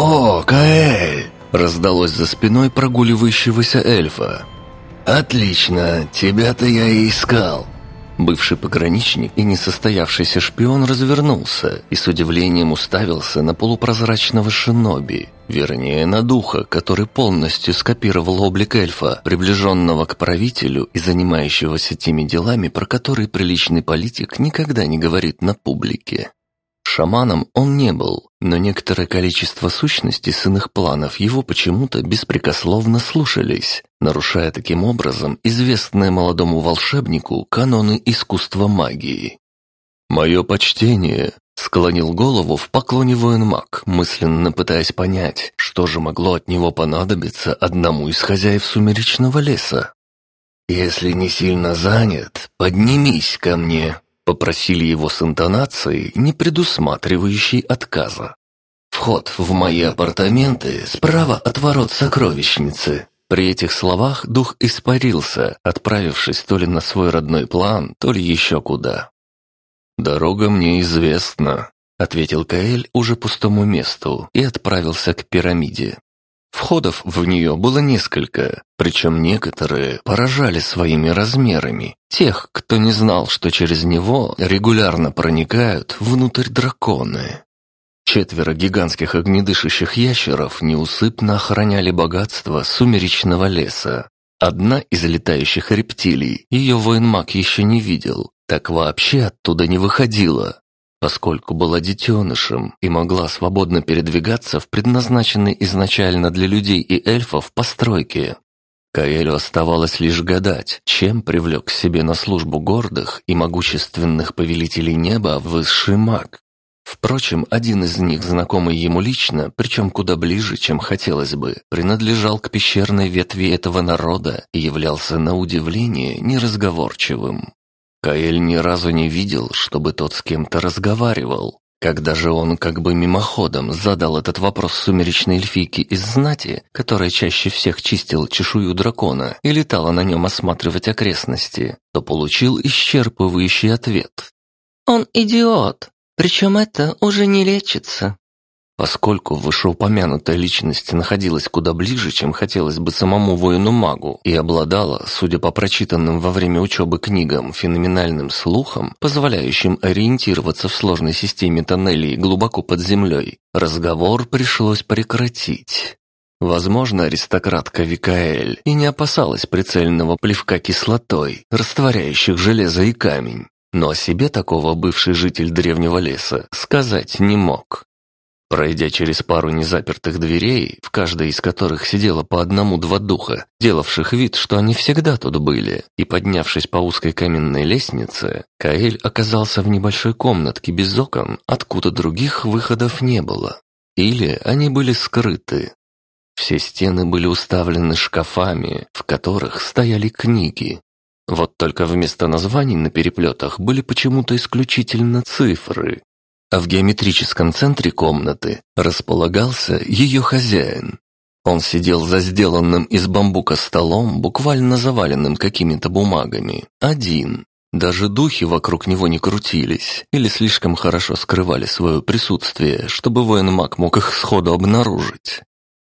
«О, Каэль!» — раздалось за спиной прогуливающегося эльфа. «Отлично, тебя-то я и искал!» Бывший пограничник и несостоявшийся шпион развернулся и с удивлением уставился на полупрозрачного шиноби, вернее, на духа, который полностью скопировал облик эльфа, приближенного к правителю и занимающегося теми делами, про которые приличный политик никогда не говорит на публике. Шаманом он не был, но некоторое количество сущностей с иных планов его почему-то беспрекословно слушались, нарушая таким образом известные молодому волшебнику каноны искусства магии. «Мое почтение!» — склонил голову в поклоне воин-маг, мысленно пытаясь понять, что же могло от него понадобиться одному из хозяев сумеречного леса. «Если не сильно занят, поднимись ко мне», Попросили его с интонацией, не предусматривающей отказа. «Вход в мои апартаменты справа от ворот сокровищницы». При этих словах дух испарился, отправившись то ли на свой родной план, то ли еще куда. «Дорога мне известна», — ответил Каэль уже пустому месту и отправился к пирамиде. Входов в нее было несколько, причем некоторые поражали своими размерами. Тех, кто не знал, что через него регулярно проникают внутрь драконы. Четверо гигантских огнедышащих ящеров неусыпно охраняли богатство сумеречного леса. Одна из летающих рептилий, ее военмаг еще не видел, так вообще оттуда не выходила, поскольку была детенышем и могла свободно передвигаться в предназначенной изначально для людей и эльфов постройке. Каэлю оставалось лишь гадать, чем привлек к себе на службу гордых и могущественных повелителей неба высший маг. Впрочем, один из них, знакомый ему лично, причем куда ближе, чем хотелось бы, принадлежал к пещерной ветви этого народа и являлся на удивление неразговорчивым. Каэль ни разу не видел, чтобы тот с кем-то разговаривал. Когда же он как бы мимоходом задал этот вопрос сумеречной эльфийке из знати, которая чаще всех чистила чешую дракона и летала на нем осматривать окрестности, то получил исчерпывающий ответ. «Он идиот, причем это уже не лечится». Поскольку вышеупомянутая личность находилась куда ближе, чем хотелось бы самому воину-магу, и обладала, судя по прочитанным во время учебы книгам, феноменальным слухом, позволяющим ориентироваться в сложной системе тоннелей глубоко под землей, разговор пришлось прекратить. Возможно, аристократка Викаэль и не опасалась прицельного плевка кислотой, растворяющих железо и камень. Но о себе такого бывший житель древнего леса сказать не мог. Пройдя через пару незапертых дверей, в каждой из которых сидело по одному-два духа, делавших вид, что они всегда тут были, и поднявшись по узкой каменной лестнице, Каэль оказался в небольшой комнатке без окон, откуда других выходов не было. Или они были скрыты. Все стены были уставлены шкафами, в которых стояли книги. Вот только вместо названий на переплетах были почему-то исключительно цифры, а в геометрическом центре комнаты располагался ее хозяин. Он сидел за сделанным из бамбука столом, буквально заваленным какими-то бумагами. Один. Даже духи вокруг него не крутились или слишком хорошо скрывали свое присутствие, чтобы воин-маг мог их сходу обнаружить.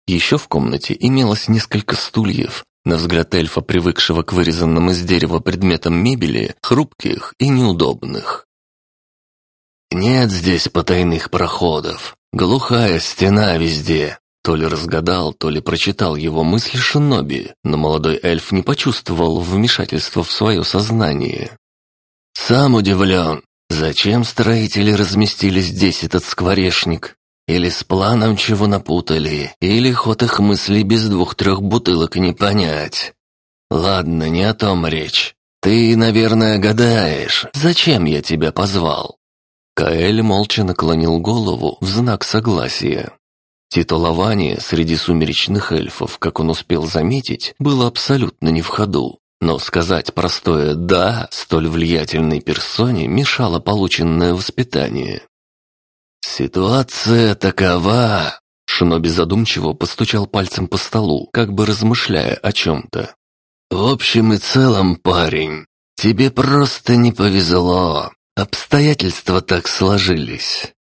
Еще в комнате имелось несколько стульев, на взгляд эльфа, привыкшего к вырезанным из дерева предметам мебели, хрупких и неудобных. «Нет здесь потайных проходов. Глухая стена везде». То ли разгадал, то ли прочитал его мысли Шиноби, но молодой эльф не почувствовал вмешательства в свое сознание. «Сам удивлен, зачем строители разместили здесь этот скворечник? Или с планом чего напутали, или ход их мыслей без двух-трех бутылок не понять. Ладно, не о том речь. Ты, наверное, гадаешь, зачем я тебя позвал?» Каэль молча наклонил голову в знак согласия. Титулование среди сумеречных эльфов, как он успел заметить, было абсолютно не в ходу. Но сказать простое «да» столь влиятельной персоне мешало полученное воспитание. «Ситуация такова...» Шиноби задумчиво постучал пальцем по столу, как бы размышляя о чем-то. «В общем и целом, парень, тебе просто не повезло. Обстоятельства так сложились.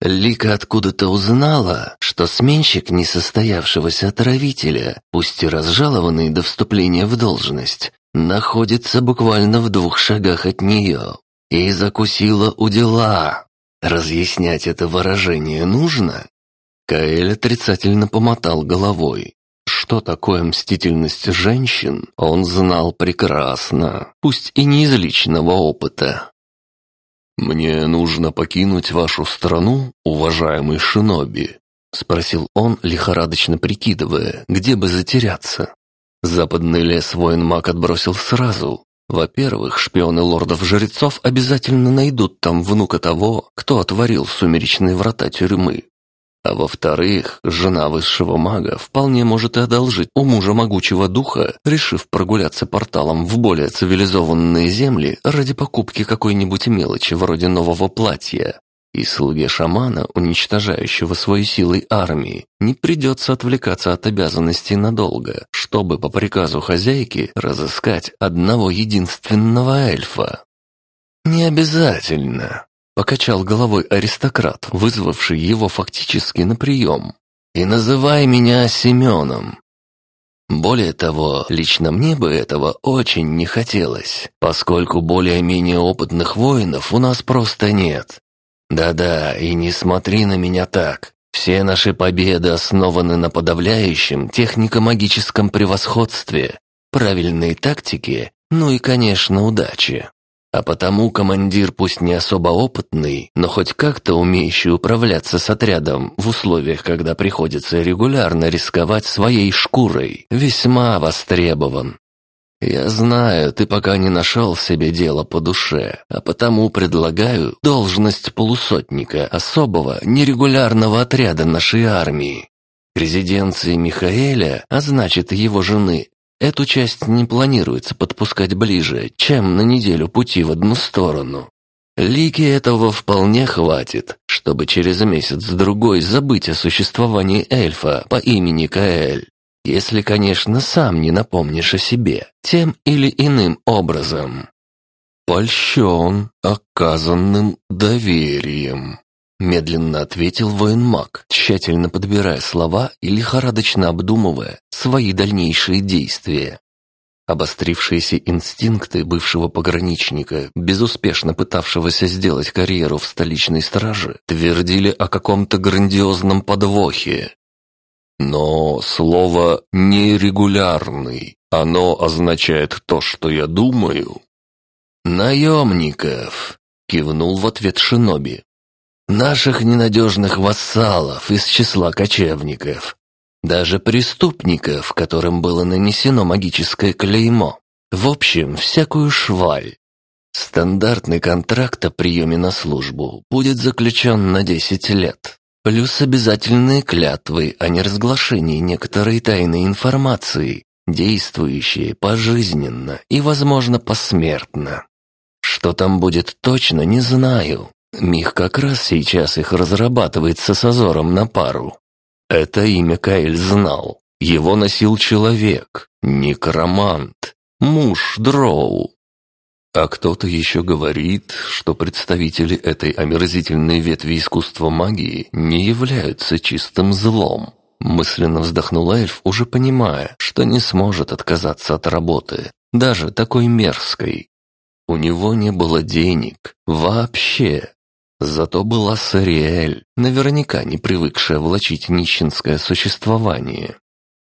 Лика откуда-то узнала, что сменщик несостоявшегося отравителя, пусть и разжалованный до вступления в должность, находится буквально в двух шагах от нее и закусила у дела. Разъяснять это выражение нужно? Каэль отрицательно помотал головой. Что такое мстительность женщин, он знал прекрасно, пусть и не из личного опыта. «Мне нужно покинуть вашу страну, уважаемый Шиноби», — спросил он, лихорадочно прикидывая, где бы затеряться. Западный лес воин-маг отбросил сразу. Во-первых, шпионы лордов-жрецов обязательно найдут там внука того, кто отворил сумеречные врата тюрьмы. А во-вторых, жена высшего мага вполне может и одолжить у мужа могучего духа, решив прогуляться порталом в более цивилизованные земли ради покупки какой-нибудь мелочи вроде нового платья. И слуге шамана, уничтожающего свои силой армии, не придется отвлекаться от обязанностей надолго, чтобы по приказу хозяйки разыскать одного единственного эльфа. «Не обязательно», Покачал головой аристократ, вызвавший его фактически на прием. «И называй меня Семеном». Более того, лично мне бы этого очень не хотелось, поскольку более-менее опытных воинов у нас просто нет. Да-да, и не смотри на меня так. Все наши победы основаны на подавляющем технико-магическом превосходстве, правильной тактике, ну и, конечно, удаче. А потому командир пусть не особо опытный, но хоть как-то умеющий управляться с отрядом в условиях, когда приходится регулярно рисковать своей шкурой, весьма востребован. Я знаю, ты пока не нашел себе дело по душе, а потому предлагаю должность полусотника особого нерегулярного отряда нашей армии. Резиденции Михаэля, а значит его жены, Эту часть не планируется подпускать ближе, чем на неделю пути в одну сторону. Лики этого вполне хватит, чтобы через месяц-другой забыть о существовании эльфа по имени Каэль. Если, конечно, сам не напомнишь о себе, тем или иным образом. Польщен оказанным доверием. Медленно ответил военмаг, тщательно подбирая слова и лихорадочно обдумывая свои дальнейшие действия. Обострившиеся инстинкты бывшего пограничника, безуспешно пытавшегося сделать карьеру в столичной страже, твердили о каком-то грандиозном подвохе. Но слово «нерегулярный» оно означает то, что я думаю. «Наемников!» — кивнул в ответ Шиноби. Наших ненадежных вассалов из числа кочевников. Даже преступников, которым было нанесено магическое клеймо. В общем, всякую шваль. Стандартный контракт о приеме на службу будет заключен на 10 лет. Плюс обязательные клятвы о неразглашении некоторой тайной информации, действующие пожизненно и, возможно, посмертно. Что там будет точно, не знаю, Мих как раз сейчас их разрабатывает с Азором на пару. Это имя Каэль знал. Его носил человек, некромант, муж Дроу. А кто-то еще говорит, что представители этой омерзительной ветви искусства магии не являются чистым злом. Мысленно вздохнул эльф, уже понимая, что не сможет отказаться от работы, даже такой мерзкой. У него не было денег, вообще. Зато была Сариэль, наверняка не привыкшая влачить нищенское существование.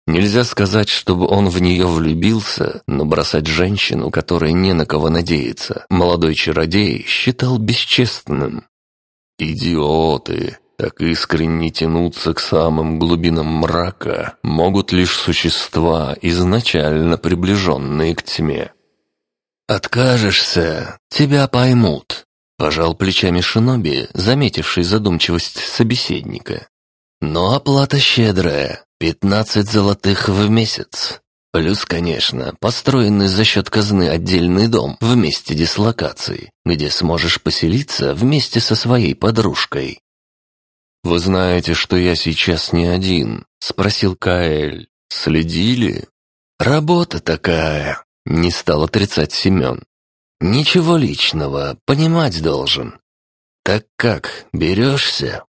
Нельзя сказать, чтобы он в нее влюбился, но бросать женщину, которой не на кого надеяться, молодой чародей считал бесчестным. «Идиоты!» Так искренне тянуться к самым глубинам мрака могут лишь существа, изначально приближенные к тьме. «Откажешься, тебя поймут», Пожал плечами Шиноби, заметивший задумчивость собеседника. Но оплата щедрая, пятнадцать золотых в месяц. Плюс, конечно, построенный за счет казны отдельный дом в месте дислокации, где сможешь поселиться вместе со своей подружкой. «Вы знаете, что я сейчас не один?» — спросил Каэль. «Следили?» «Работа такая», — не стал отрицать Семен. «Ничего личного, понимать должен. Так как, берешься?»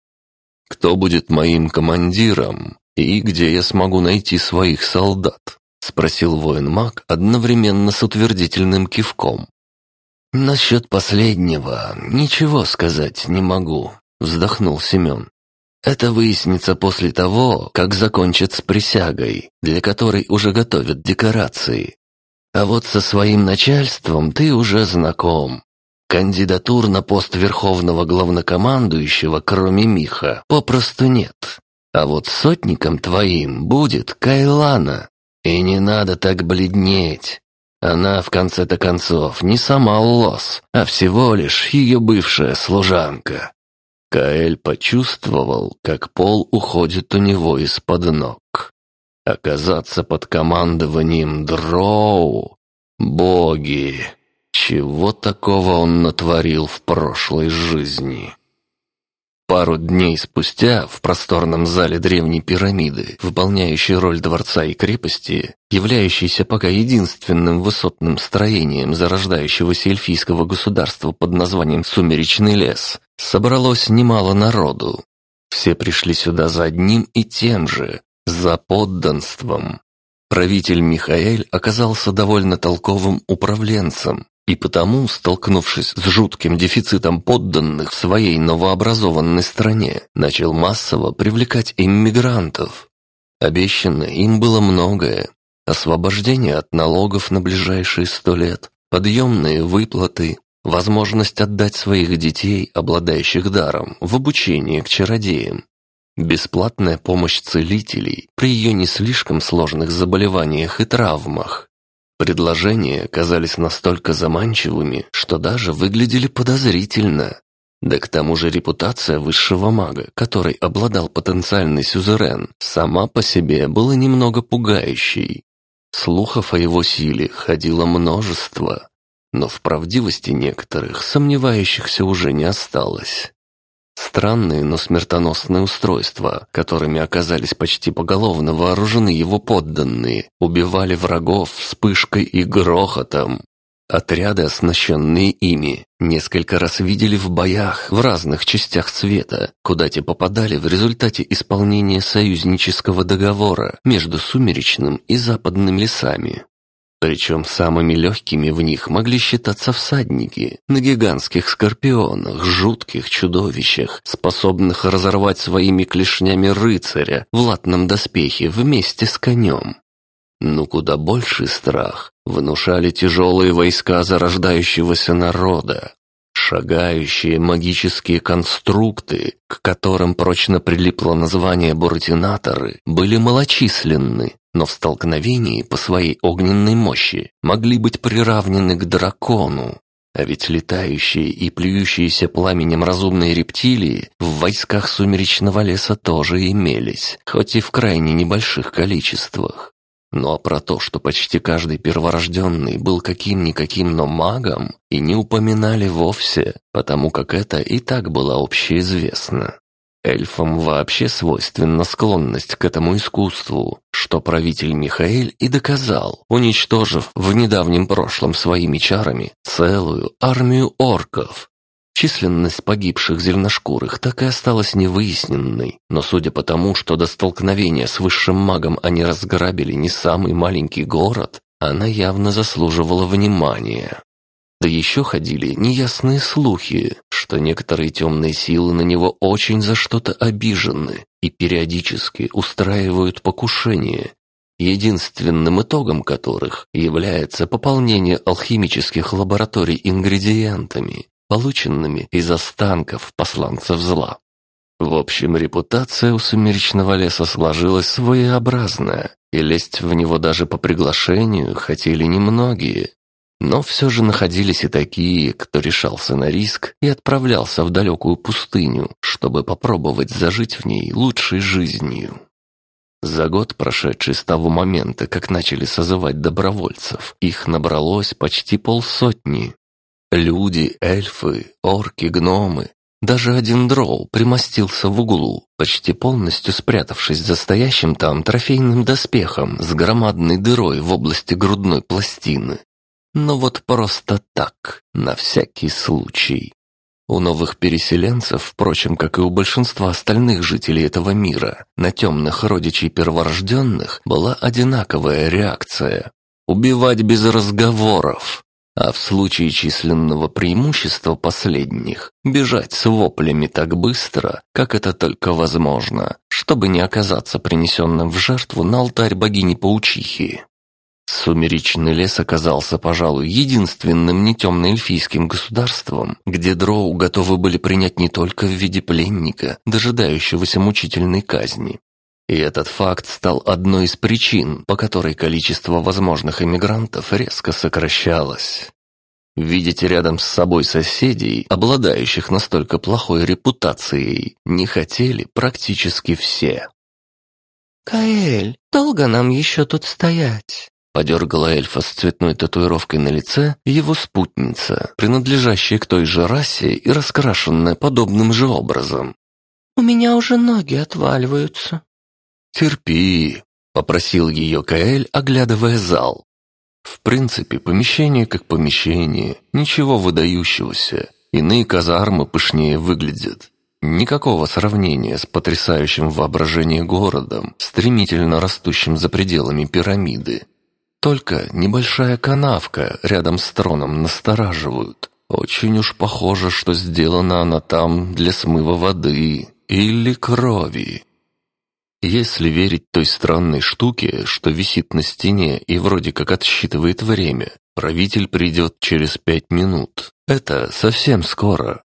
кто будет моим командиром и где я смогу найти своих солдат?» — спросил воин-маг одновременно с утвердительным кивком. «Насчет последнего ничего сказать не могу», — вздохнул Семен. «Это выяснится после того, как закончат с присягой, для которой уже готовят декорации. А вот со своим начальством ты уже знаком. Кандидатур на пост верховного главнокомандующего, кроме Миха, попросту нет. А вот сотником твоим будет Кайлана. И не надо так бледнеть. Она, в конце-то концов, не сама Лос, а всего лишь ее бывшая служанка. Каэль почувствовал, как пол уходит у него из-под ног. Оказаться под командованием Дроу... Боги! Чего такого он натворил в прошлой жизни? Пару дней спустя в просторном зале древней пирамиды, выполняющей роль дворца и крепости, являющейся пока единственным высотным строением зарождающегося эльфийского государства под названием «Сумеречный лес», собралось немало народу. Все пришли сюда за одним и тем же, за подданством. Правитель Михаэль оказался довольно толковым управленцем, и потому, столкнувшись с жутким дефицитом подданных в своей новообразованной стране, начал массово привлекать иммигрантов. Обещано им было многое. Освобождение от налогов на ближайшие сто лет, подъемные выплаты, возможность отдать своих детей, обладающих даром, в обучение к чародеям, бесплатная помощь целителей при ее не слишком сложных заболеваниях и травмах, Предложения казались настолько заманчивыми, что даже выглядели подозрительно. Да к тому же репутация высшего мага, который обладал потенциальный сюзерен, сама по себе была немного пугающей. Слухов о его силе ходило множество, но в правдивости некоторых сомневающихся уже не осталось. Странные, но смертоносные устройства, которыми оказались почти поголовно вооружены его подданные, убивали врагов вспышкой и грохотом. Отряды, оснащенные ими, несколько раз видели в боях в разных частях света, куда те попадали в результате исполнения союзнического договора между Сумеречным и Западными лесами. Причем самыми легкими в них могли считаться всадники на гигантских скорпионах, жутких чудовищах, способных разорвать своими клешнями рыцаря в латном доспехе вместе с конем. Но куда больший страх внушали тяжелые войска зарождающегося народа, шагающие магические конструкты, к которым прочно прилипло название буратинаторы, были малочисленны, но в столкновении по своей огненной мощи могли быть приравнены к дракону. А ведь летающие и плюющиеся пламенем разумные рептилии в войсках сумеречного леса тоже имелись, хоть и в крайне небольших количествах. Ну а про то, что почти каждый перворожденный был каким-никаким, но магом, и не упоминали вовсе, потому как это и так было общеизвестно. Эльфам вообще свойственна склонность к этому искусству, что правитель Михаэль и доказал, уничтожив в недавнем прошлом своими чарами целую армию орков. Численность погибших зеленошкурых так и осталась невыясненной, но судя по тому, что до столкновения с высшим магом они разграбили не самый маленький город, она явно заслуживала внимания. Да еще ходили неясные слухи, что некоторые темные силы на него очень за что-то обижены и периодически устраивают покушения, единственным итогом которых является пополнение алхимических лабораторий ингредиентами, полученными из останков посланцев зла. В общем, репутация у сумеречного леса сложилась своеобразная, и лезть в него даже по приглашению хотели немногие. Но все же находились и такие, кто решался на риск и отправлялся в далекую пустыню, чтобы попробовать зажить в ней лучшей жизнью. За год, прошедший с того момента, как начали созывать добровольцев, их набралось почти полсотни. Люди, эльфы, орки, гномы. Даже один дроу примостился в углу, почти полностью спрятавшись за стоящим там трофейным доспехом с громадной дырой в области грудной пластины, но вот просто так, на всякий случай. У новых переселенцев, впрочем, как и у большинства остальных жителей этого мира, на темных родичей перворожденных была одинаковая реакция. Убивать без разговоров. А в случае численного преимущества последних, бежать с воплями так быстро, как это только возможно, чтобы не оказаться принесенным в жертву на алтарь богини-паучихи. Сумеречный лес оказался, пожалуй, единственным нетемно-эльфийским государством, где дроу готовы были принять не только в виде пленника, дожидающегося мучительной казни. И этот факт стал одной из причин, по которой количество возможных эмигрантов резко сокращалось. Видеть рядом с собой соседей, обладающих настолько плохой репутацией, не хотели практически все. «Каэль, долго нам еще тут стоять?» Подергала эльфа с цветной татуировкой на лице его спутница, принадлежащая к той же расе и раскрашенная подобным же образом. «У меня уже ноги отваливаются». «Терпи», — попросил ее Каэль, оглядывая зал. В принципе, помещение как помещение, ничего выдающегося. Иные казармы пышнее выглядят. Никакого сравнения с потрясающим воображением городом, стремительно растущим за пределами пирамиды. Только небольшая канавка рядом с троном настораживают. Очень уж похоже, что сделана она там для смыва воды или крови. Если верить той странной штуке, что висит на стене и вроде как отсчитывает время, правитель придет через пять минут. Это совсем скоро.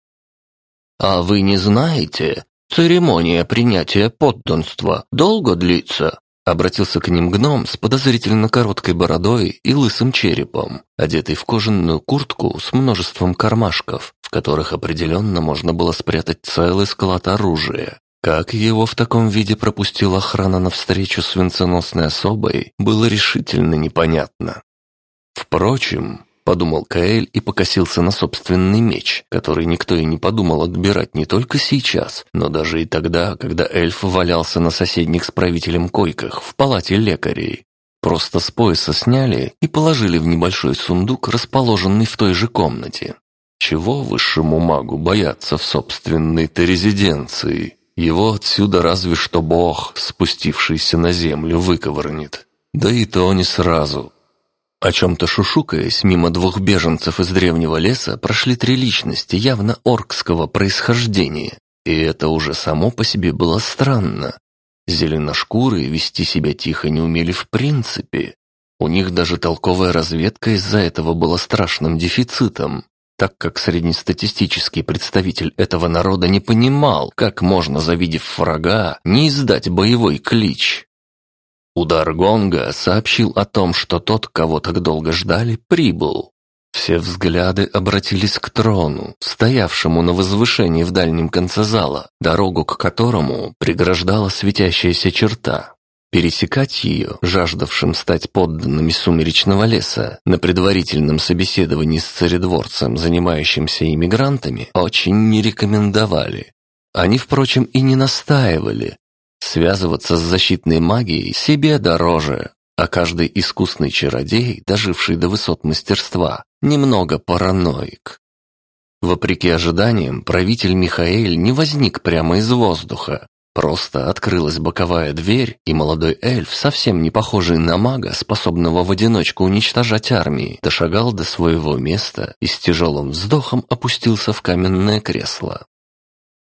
«А вы не знаете, церемония принятия подданства долго длится?» Обратился к ним гном с подозрительно короткой бородой и лысым черепом, одетый в кожаную куртку с множеством кармашков, в которых определенно можно было спрятать целый склад оружия. Как его в таком виде пропустила охрана навстречу с венценосной особой, было решительно непонятно. Впрочем, Подумал Каэль и покосился на собственный меч, который никто и не подумал отбирать не только сейчас, но даже и тогда, когда эльф валялся на соседних с правителем койках в палате лекарей. Просто с пояса сняли и положили в небольшой сундук, расположенный в той же комнате. Чего высшему магу бояться в собственной-то резиденции? Его отсюда разве что бог, спустившийся на землю, выковырнет. Да и то не сразу, о чем-то шушукаясь, мимо двух беженцев из древнего леса прошли три личности явно оркского происхождения. И это уже само по себе было странно. Зеленошкурые вести себя тихо не умели в принципе. У них даже толковая разведка из-за этого была страшным дефицитом, так как среднестатистический представитель этого народа не понимал, как можно, завидев врага, не издать боевой клич. Удар гонга сообщил о том, что тот, кого так долго ждали, прибыл. Все взгляды обратились к трону, стоявшему на возвышении в дальнем конце зала, дорогу к которому преграждала светящаяся черта. Пересекать ее, жаждавшим стать подданными сумеречного леса, на предварительном собеседовании с царедворцем, занимающимся иммигрантами, очень не рекомендовали. Они, впрочем, и не настаивали, Связываться с защитной магией себе дороже, а каждый искусный чародей, доживший до высот мастерства, немного параноик. Вопреки ожиданиям, правитель Михаэль не возник прямо из воздуха. Просто открылась боковая дверь, и молодой эльф, совсем не похожий на мага, способного в одиночку уничтожать армии, дошагал до своего места и с тяжелым вздохом опустился в каменное кресло.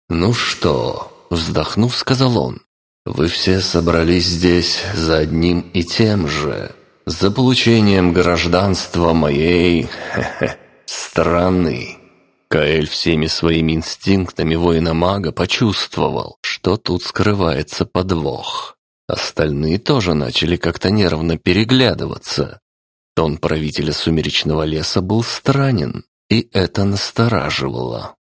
«Ну что?» — вздохнув, сказал он. Вы все собрались здесь за одним и тем же, за получением гражданства моей страны. Каэль всеми своими инстинктами воина-мага почувствовал, что тут скрывается подвох. Остальные тоже начали как-то нервно переглядываться. Тон правителя сумеречного леса был странен, и это настораживало.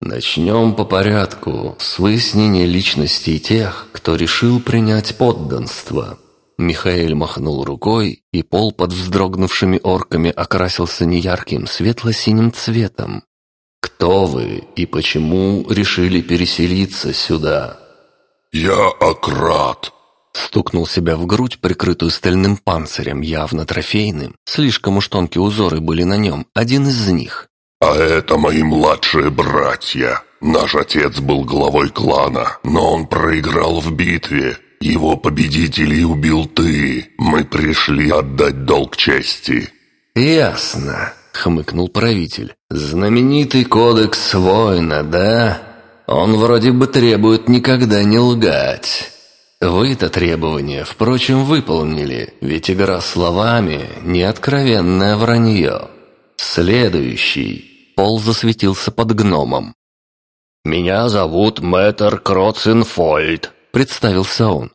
Начнем по порядку, с выяснения личностей тех, кто решил принять подданство. Михаил махнул рукой, и пол под вздрогнувшими орками окрасился неярким светло-синим цветом. «Кто вы и почему решили переселиться сюда?» «Я Акрат», Стукнул себя в грудь, прикрытую стальным панцирем, явно трофейным. Слишком уж тонкие узоры были на нем, один из них. А это мои младшие братья. Наш отец был главой клана, но он проиграл в битве. Его победителей убил ты. Мы пришли отдать долг чести». «Ясно», — хмыкнул правитель. «Знаменитый кодекс воина, да? Он вроде бы требует никогда не лгать». Вы это требование, впрочем, выполнили, ведь игра словами – не откровенное вранье. Следующий. Пол засветился под гномом. «Меня зовут Мэтр Кроцинфольд», — представился он.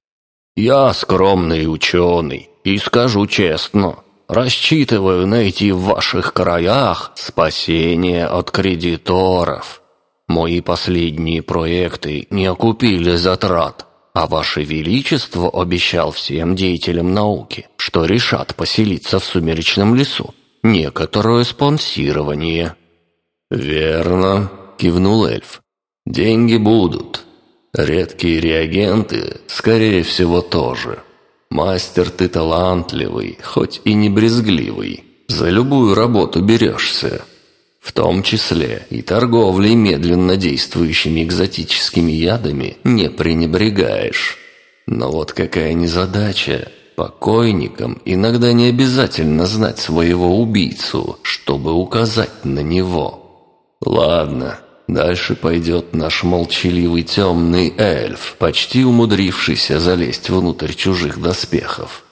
«Я скромный ученый, и скажу честно, рассчитываю найти в ваших краях спасение от кредиторов. Мои последние проекты не окупили затрат, а Ваше Величество обещал всем деятелям науки, что решат поселиться в сумеречном лесу, некоторое спонсирование». «Верно», — кивнул эльф. Деньги будут. Редкие реагенты, скорее всего, тоже. Мастер ты талантливый, хоть и не брезгливый. За любую работу берешься. В том числе и торговлей медленно действующими экзотическими ядами не пренебрегаешь. Но вот какая незадача. Покойникам иногда не обязательно знать своего убийцу, чтобы указать на него. Ладно, Дальше пойдет наш молчаливый темный эльф, почти умудрившийся залезть внутрь чужих доспехов.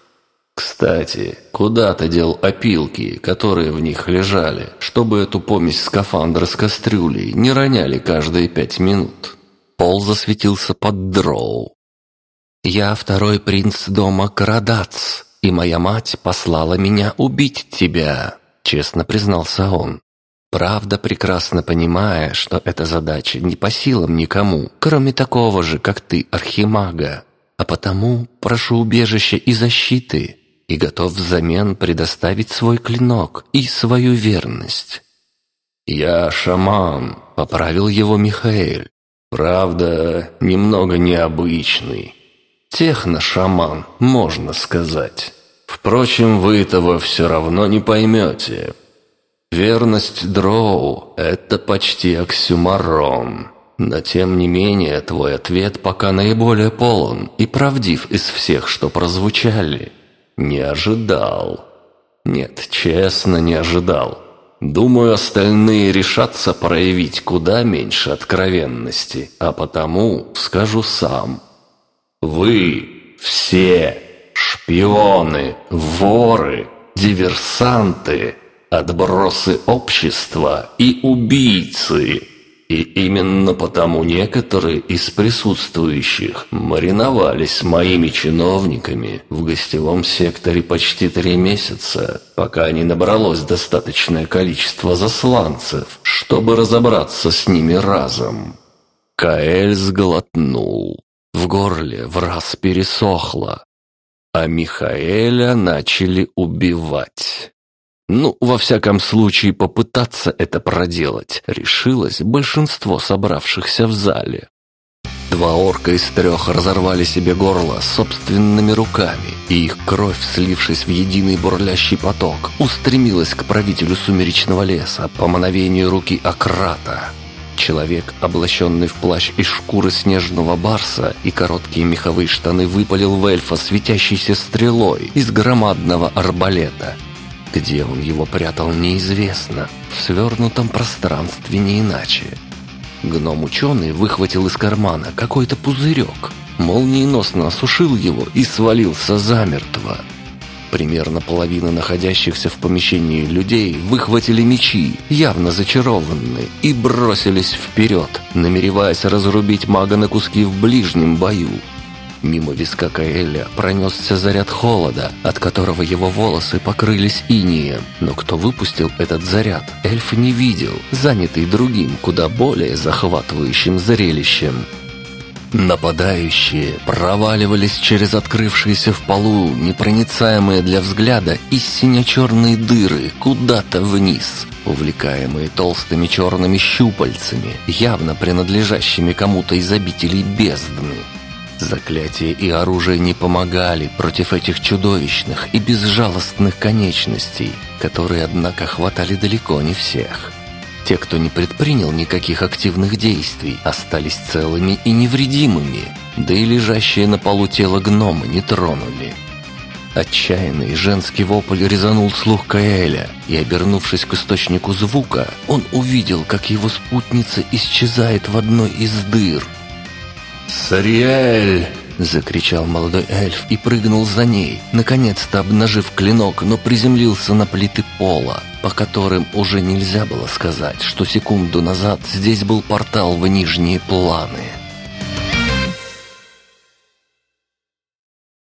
Кстати, куда ты дел опилки, которые в них лежали, чтобы эту помесь скафандра с кастрюлей не роняли каждые пять минут? Пол засветился под дроу. «Я второй принц дома Карадац, и моя мать послала меня убить тебя», — честно признался он. Правда, прекрасно понимая, что эта задача не по силам никому, кроме такого же, как ты, архимага. А потому прошу убежища и защиты, и готов взамен предоставить свой клинок и свою верность. «Я шаман», — поправил его Михаэль. «Правда, немного необычный. Техно-шаман, можно сказать. Впрочем, вы этого все равно не поймете, Верность Дроу – это почти оксюмарон. Но тем не менее, твой ответ пока наиболее полон и правдив из всех, что прозвучали. Не ожидал. Нет, честно, не ожидал. Думаю, остальные решатся проявить куда меньше откровенности, а потому скажу сам. Вы все шпионы, воры, диверсанты – отбросы общества и убийцы. И именно потому некоторые из присутствующих мариновались моими чиновниками в гостевом секторе почти три месяца, пока не набралось достаточное количество засланцев, чтобы разобраться с ними разом. Каэль сглотнул. В горле в раз пересохло, а Михаэля начали убивать. Ну, во всяком случае, попытаться это проделать решилось большинство собравшихся в зале. Два орка из трех разорвали себе горло собственными руками, и их кровь, слившись в единый бурлящий поток, устремилась к правителю сумеречного леса по мановению руки Акрата. Человек, облаченный в плащ из шкуры снежного барса и короткие меховые штаны, выпалил в эльфа светящейся стрелой из громадного арбалета – где он его прятал, неизвестно. В свернутом пространстве не иначе. Гном-ученый выхватил из кармана какой-то пузырек, молниеносно осушил его и свалился замертво. Примерно половина находящихся в помещении людей выхватили мечи, явно зачарованные, и бросились вперед, намереваясь разрубить мага на куски в ближнем бою. Мимо виска Каэля пронесся заряд холода, от которого его волосы покрылись инием. Но кто выпустил этот заряд, эльф не видел, занятый другим, куда более захватывающим зрелищем. Нападающие проваливались через открывшиеся в полу, непроницаемые для взгляда, и сине-черные дыры куда-то вниз, увлекаемые толстыми черными щупальцами, явно принадлежащими кому-то из обителей бездны. Заклятия и оружие не помогали против этих чудовищных и безжалостных конечностей, которые, однако, хватали далеко не всех. Те, кто не предпринял никаких активных действий, остались целыми и невредимыми, да и лежащее на полу тело гнома не тронули. Отчаянный женский вопль резанул слух Каэля, и, обернувшись к источнику звука, он увидел, как его спутница исчезает в одной из дыр. «Сариэль!» — закричал молодой эльф и прыгнул за ней, наконец-то обнажив клинок, но приземлился на плиты пола, по которым уже нельзя было сказать, что секунду назад здесь был портал в нижние планы.